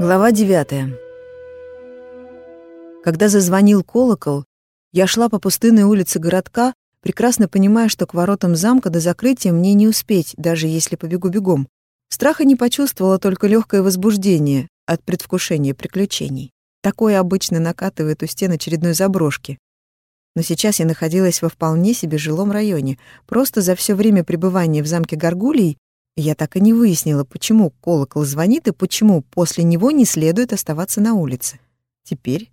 Глава 9. Когда зазвонил колокол, я шла по пустынной улице городка, прекрасно понимая, что к воротам замка до закрытия мне не успеть, даже если побегу бегом. Страха не почувствовала, только легкое возбуждение от предвкушения приключений. Такое обычно накатывает у стен очередной заброшки. Но сейчас я находилась во вполне себе жилом районе. Просто за все время пребывания в замке Гаргулий я так и не выяснила, почему колокол звонит и почему после него не следует оставаться на улице. Теперь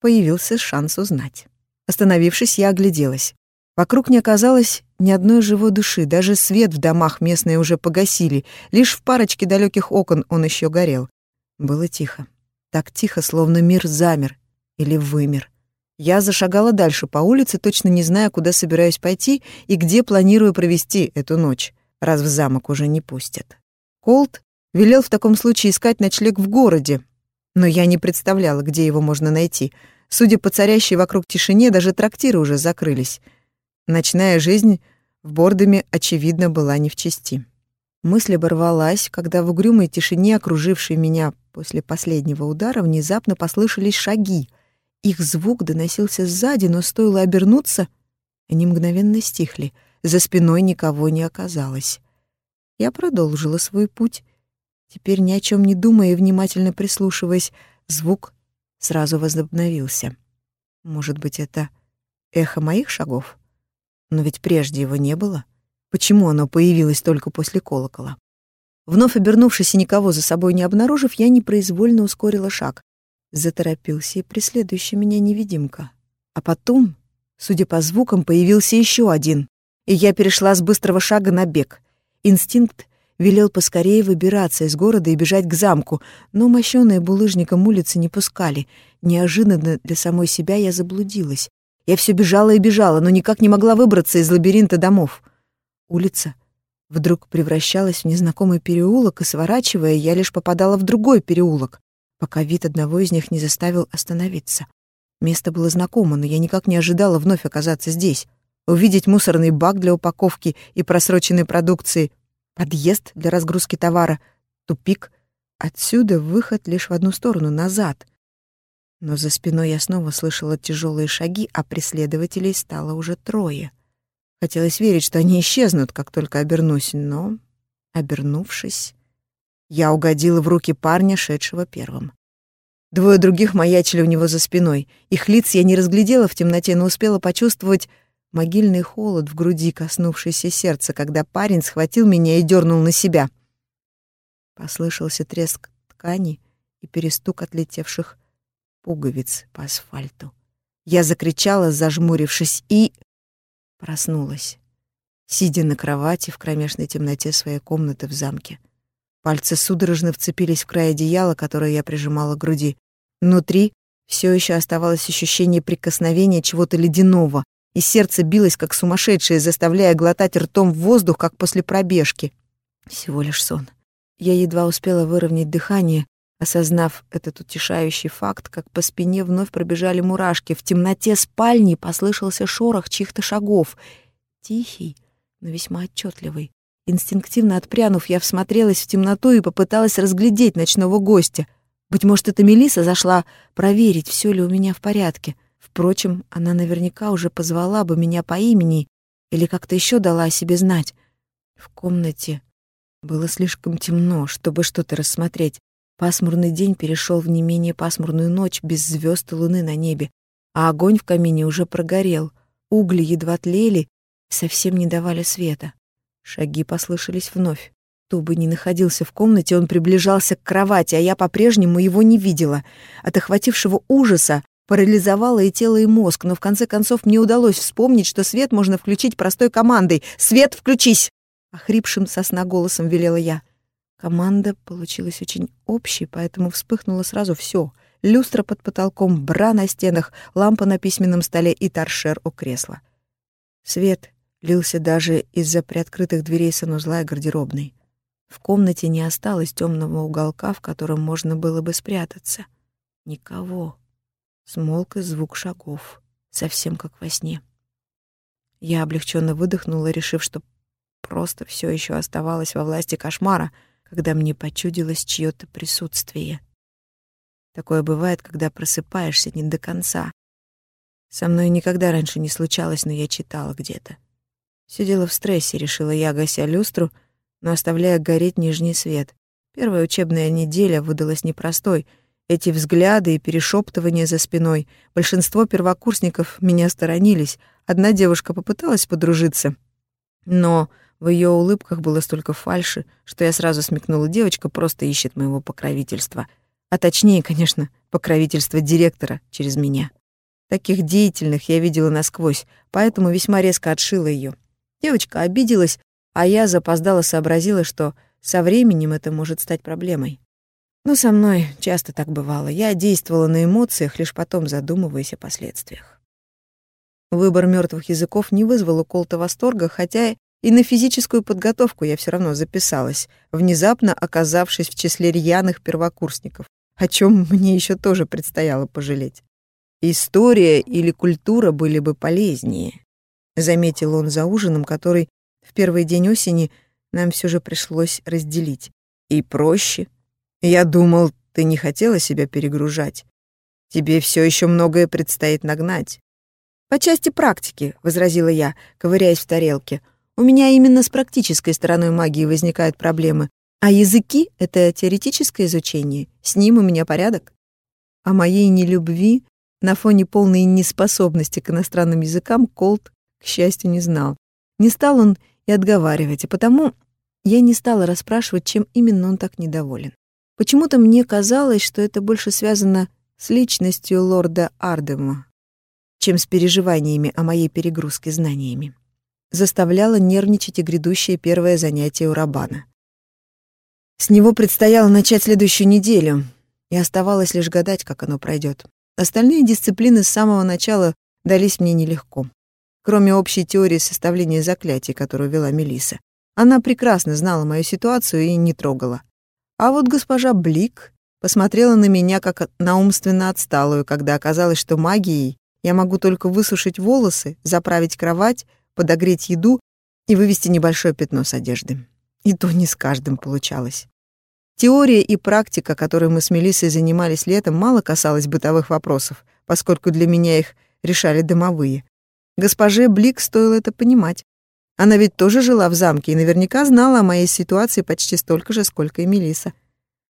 появился шанс узнать. Остановившись, я огляделась. Вокруг не оказалось ни одной живой души, даже свет в домах местные уже погасили, лишь в парочке далеких окон он еще горел. Было тихо. Так тихо, словно мир замер или вымер. Я зашагала дальше по улице, точно не зная, куда собираюсь пойти и где планирую провести эту ночь раз в замок уже не пустят. Колт велел в таком случае искать ночлег в городе, но я не представляла, где его можно найти. Судя по царящей вокруг тишине, даже трактиры уже закрылись. Ночная жизнь в Бордоме, очевидно, была не в чести. Мысль оборвалась, когда в угрюмой тишине, окружившей меня после последнего удара, внезапно послышались шаги. Их звук доносился сзади, но стоило обернуться, они мгновенно стихли — за спиной никого не оказалось. Я продолжила свой путь. Теперь ни о чем не думая и внимательно прислушиваясь, звук сразу возобновился. Может быть, это эхо моих шагов? Но ведь прежде его не было. Почему оно появилось только после колокола? Вновь обернувшись и никого за собой не обнаружив, я непроизвольно ускорила шаг. Заторопился и преследующий меня невидимка. А потом, судя по звукам, появился еще один и я перешла с быстрого шага на бег. Инстинкт велел поскорее выбираться из города и бежать к замку, но мощёные булыжником улицы не пускали. Неожиданно для самой себя я заблудилась. Я все бежала и бежала, но никак не могла выбраться из лабиринта домов. Улица вдруг превращалась в незнакомый переулок, и, сворачивая, я лишь попадала в другой переулок, пока вид одного из них не заставил остановиться. Место было знакомо, но я никак не ожидала вновь оказаться здесь увидеть мусорный бак для упаковки и просроченной продукции, подъезд для разгрузки товара, тупик. Отсюда выход лишь в одну сторону, назад. Но за спиной я снова слышала тяжелые шаги, а преследователей стало уже трое. Хотелось верить, что они исчезнут, как только обернусь, но, обернувшись, я угодила в руки парня, шедшего первым. Двое других маячили у него за спиной. Их лиц я не разглядела в темноте, но успела почувствовать могильный холод в груди, коснувшийся сердца, когда парень схватил меня и дернул на себя. Послышался треск ткани и перестук отлетевших пуговиц по асфальту. Я закричала, зажмурившись, и проснулась, сидя на кровати в кромешной темноте своей комнаты в замке. Пальцы судорожно вцепились в край одеяла, которое я прижимала к груди. Внутри все еще оставалось ощущение прикосновения чего-то ледяного, и сердце билось как сумасшедшее, заставляя глотать ртом воздух, как после пробежки. Всего лишь сон. Я едва успела выровнять дыхание, осознав этот утешающий факт, как по спине вновь пробежали мурашки. В темноте спальни послышался шорох чьих-то шагов. Тихий, но весьма отчетливый. Инстинктивно отпрянув, я всмотрелась в темноту и попыталась разглядеть ночного гостя. Быть может, эта Мелиса зашла проверить, все ли у меня в порядке. Впрочем, она наверняка уже позвала бы меня по имени или как-то еще дала о себе знать. В комнате было слишком темно, чтобы что-то рассмотреть. Пасмурный день перешел в не менее пасмурную ночь без звезд и луны на небе, а огонь в камине уже прогорел, угли едва тлели и совсем не давали света. Шаги послышались вновь. Кто ни находился в комнате, он приближался к кровати, а я по-прежнему его не видела. От охватившего ужаса парализовало и тело, и мозг, но в конце концов мне удалось вспомнить, что свет можно включить простой командой «Свет, включись!» Охрипшим сосна голосом велела я. Команда получилась очень общей, поэтому вспыхнуло сразу все: Люстра под потолком, бра на стенах, лампа на письменном столе и торшер у кресла. Свет лился даже из-за приоткрытых дверей санузла и гардеробной. В комнате не осталось темного уголка, в котором можно было бы спрятаться. Никого. Смолк и звук шагов, совсем как во сне. Я облегченно выдохнула, решив, что просто все еще оставалось во власти кошмара, когда мне почудилось чье-то присутствие. Такое бывает, когда просыпаешься не до конца. Со мной никогда раньше не случалось, но я читала где-то. Все дело в стрессе, решила я, гася люстру, но оставляя гореть нижний свет. Первая учебная неделя выдалась непростой. Эти взгляды и перешептывания за спиной. Большинство первокурсников меня сторонились. Одна девушка попыталась подружиться, но в ее улыбках было столько фальши, что я сразу смекнула, девочка просто ищет моего покровительства. А точнее, конечно, покровительства директора через меня. Таких деятельных я видела насквозь, поэтому весьма резко отшила ее. Девочка обиделась, а я запоздала сообразила, что со временем это может стать проблемой. Но со мной часто так бывало. Я действовала на эмоциях, лишь потом задумываясь о последствиях. Выбор мертвых языков не вызвал у Колта восторга, хотя и на физическую подготовку я все равно записалась, внезапно оказавшись в числе рьяных первокурсников, о чем мне еще тоже предстояло пожалеть. История или культура были бы полезнее, заметил он за ужином, который в первый день осени нам все же пришлось разделить. И проще. Я думал, ты не хотела себя перегружать. Тебе все еще многое предстоит нагнать. По части практики, возразила я, ковыряясь в тарелке. У меня именно с практической стороной магии возникают проблемы, а языки — это теоретическое изучение, с ним у меня порядок. О моей нелюбви на фоне полной неспособности к иностранным языкам Колт, к счастью, не знал. Не стал он и отговаривать, и потому я не стала расспрашивать, чем именно он так недоволен. Почему-то мне казалось, что это больше связано с личностью лорда Ардема, чем с переживаниями о моей перегрузке знаниями. Заставляло нервничать и грядущее первое занятие у Рабана. С него предстояло начать следующую неделю, и оставалось лишь гадать, как оно пройдет. Остальные дисциплины с самого начала дались мне нелегко. Кроме общей теории составления заклятий, которую вела Мелиса. Она прекрасно знала мою ситуацию и не трогала. А вот госпожа Блик посмотрела на меня как на умственно отсталую, когда оказалось, что магией я могу только высушить волосы, заправить кровать, подогреть еду и вывести небольшое пятно с одежды. И то не с каждым получалось. Теория и практика, которой мы с Мелиссой занимались летом, мало касалась бытовых вопросов, поскольку для меня их решали домовые. Госпоже Блик стоило это понимать. Она ведь тоже жила в замке и наверняка знала о моей ситуации почти столько же, сколько и Мелиса.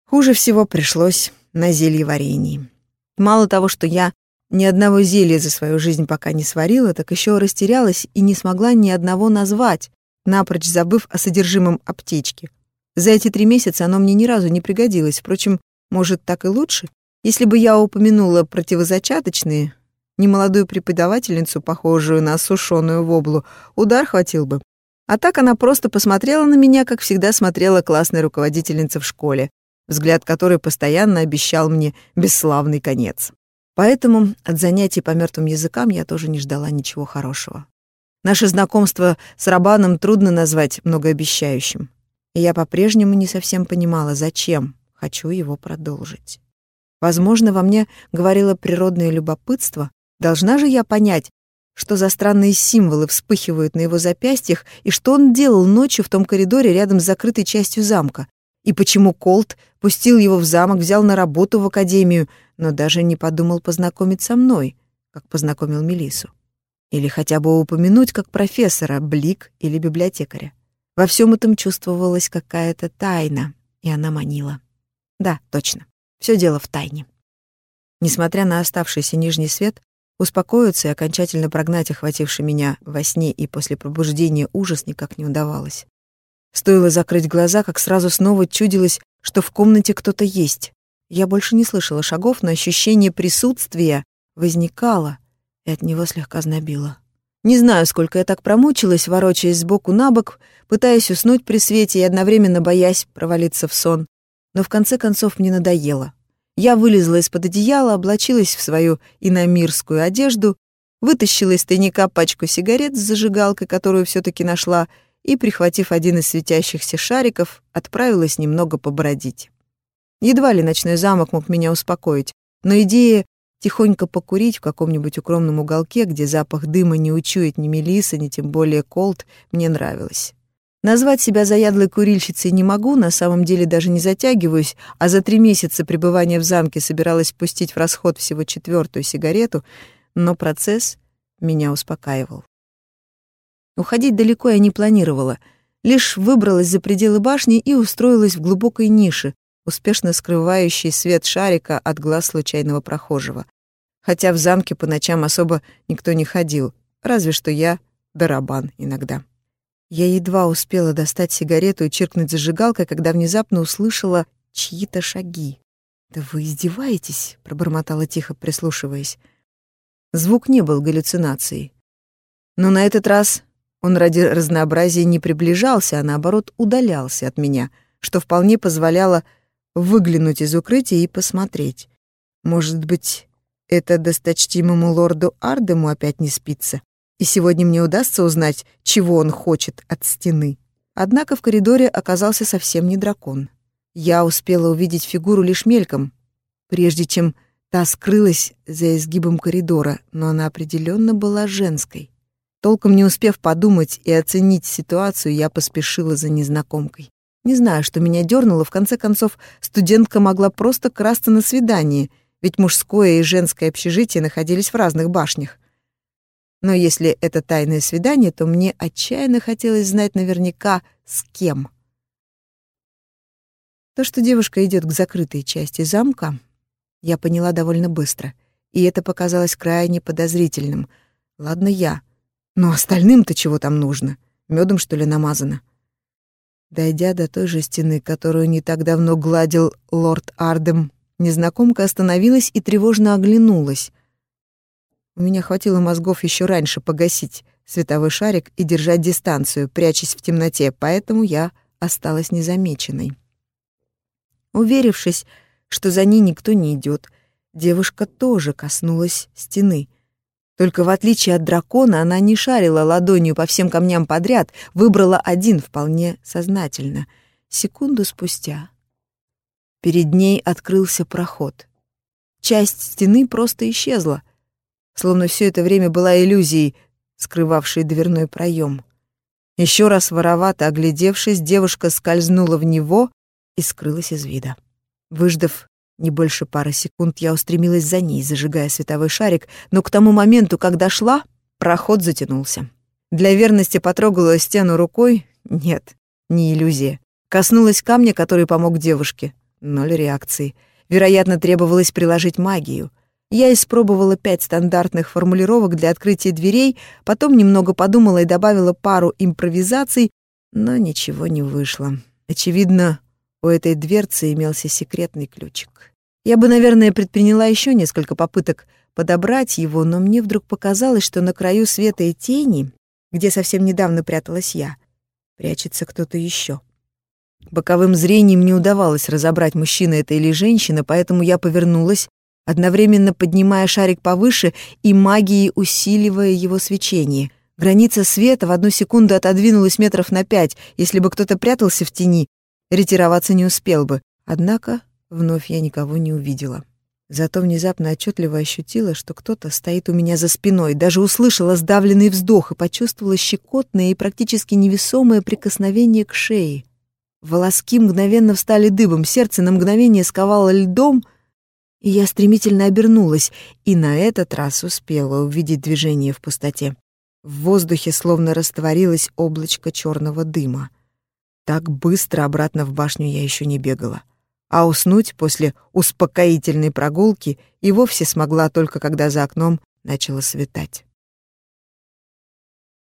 Хуже всего пришлось на зелье варенье. Мало того, что я ни одного зелья за свою жизнь пока не сварила, так еще растерялась и не смогла ни одного назвать, напрочь забыв о содержимом аптечки. За эти три месяца оно мне ни разу не пригодилось. Впрочем, может, так и лучше. Если бы я упомянула противозачаточные, немолодую преподавательницу, похожую на сушеную воблу, удар хватил бы. А так она просто посмотрела на меня, как всегда смотрела классная руководительница в школе, взгляд которой постоянно обещал мне бесславный конец. Поэтому от занятий по мертвым языкам я тоже не ждала ничего хорошего. Наше знакомство с Рабаном трудно назвать многообещающим и я по-прежнему не совсем понимала, зачем хочу его продолжить. Возможно, во мне говорило природное любопытство. Должна же я понять, что за странные символы вспыхивают на его запястьях и что он делал ночью в том коридоре рядом с закрытой частью замка. И почему Колт пустил его в замок, взял на работу в академию, но даже не подумал познакомить со мной, как познакомил Мелису. Или хотя бы упомянуть как профессора, Блик или библиотекаря. Во всем этом чувствовалась какая-то тайна, и она манила. Да, точно. Все дело в тайне. Несмотря на оставшийся нижний свет, успокоиться и окончательно прогнать охвативший меня во сне и после пробуждения ужас никак не удавалось. Стоило закрыть глаза, как сразу снова чудилось, что в комнате кто-то есть. Я больше не слышала шагов, но ощущение присутствия возникало, и от него слегка знобило. Не знаю, сколько я так промучилась, ворочаясь сбоку на бок, пытаясь уснуть при свете и одновременно боясь провалиться в сон. Но в конце концов мне надоело. Я вылезла из-под одеяла, облачилась в свою иномирскую одежду, вытащила из тайника пачку сигарет с зажигалкой, которую все таки нашла, и, прихватив один из светящихся шариков, отправилась немного побродить. Едва ли ночной замок мог меня успокоить, но идея Тихонько покурить в каком-нибудь укромном уголке, где запах дыма не учует ни Мелиса, ни тем более Колт, мне нравилось. Назвать себя заядлой курильщицей не могу, на самом деле даже не затягиваюсь, а за три месяца пребывания в замке собиралась пустить в расход всего четвертую сигарету, но процесс меня успокаивал. Уходить далеко я не планировала, лишь выбралась за пределы башни и устроилась в глубокой нише, успешно скрывающей свет шарика от глаз случайного прохожего. Хотя в замке по ночам особо никто не ходил, разве что я, Дарабан иногда. Я едва успела достать сигарету и чиркнуть зажигалкой, когда внезапно услышала чьи-то шаги. «Да вы издеваетесь?» — пробормотала тихо, прислушиваясь. Звук не был галлюцинацией. Но на этот раз он ради разнообразия не приближался, а наоборот удалялся от меня, что вполне позволяло выглянуть из укрытия и посмотреть. Может быть, это досточтимому лорду Ардему опять не спится? И сегодня мне удастся узнать, чего он хочет от стены. Однако в коридоре оказался совсем не дракон. Я успела увидеть фигуру лишь мельком, прежде чем та скрылась за изгибом коридора, но она определенно была женской. Толком не успев подумать и оценить ситуацию, я поспешила за незнакомкой. Не знаю, что меня дернуло, в конце концов, студентка могла просто красться на свидание, ведь мужское и женское общежитие находились в разных башнях. Но если это тайное свидание, то мне отчаянно хотелось знать наверняка, с кем. То, что девушка идет к закрытой части замка, я поняла довольно быстро, и это показалось крайне подозрительным. Ладно я, но остальным-то чего там нужно? Медом что ли, намазано? Дойдя до той же стены, которую не так давно гладил лорд Ардем, незнакомка остановилась и тревожно оглянулась. У меня хватило мозгов еще раньше погасить световой шарик и держать дистанцию, прячась в темноте, поэтому я осталась незамеченной. Уверившись, что за ней никто не идет, девушка тоже коснулась стены. Только в отличие от дракона, она не шарила ладонью по всем камням подряд, выбрала один вполне сознательно. Секунду спустя перед ней открылся проход. Часть стены просто исчезла — словно все это время была иллюзией, скрывавшей дверной проем. Еще раз воровато оглядевшись, девушка скользнула в него и скрылась из вида. Выждав не больше пары секунд, я устремилась за ней, зажигая световой шарик, но к тому моменту, когда шла, проход затянулся. Для верности потрогала стену рукой. Нет, не иллюзия. Коснулась камня, который помог девушке. Ноль реакции. Вероятно, требовалось приложить магию — я испробовала пять стандартных формулировок для открытия дверей, потом немного подумала и добавила пару импровизаций, но ничего не вышло. Очевидно, у этой дверцы имелся секретный ключик. Я бы, наверное, предприняла еще несколько попыток подобрать его, но мне вдруг показалось, что на краю света и тени, где совсем недавно пряталась я, прячется кто-то еще. Боковым зрением не удавалось разобрать, мужчина это или женщина, поэтому я повернулась одновременно поднимая шарик повыше и магией усиливая его свечение. Граница света в одну секунду отодвинулась метров на пять. Если бы кто-то прятался в тени, ретироваться не успел бы. Однако вновь я никого не увидела. Зато внезапно отчетливо ощутила, что кто-то стоит у меня за спиной, даже услышала сдавленный вздох и почувствовала щекотное и практически невесомое прикосновение к шее. Волоски мгновенно встали дыбом, сердце на мгновение сковало льдом, я стремительно обернулась, и на этот раз успела увидеть движение в пустоте. В воздухе словно растворилось облачко черного дыма. Так быстро обратно в башню я еще не бегала. А уснуть после успокоительной прогулки и вовсе смогла только когда за окном начало светать.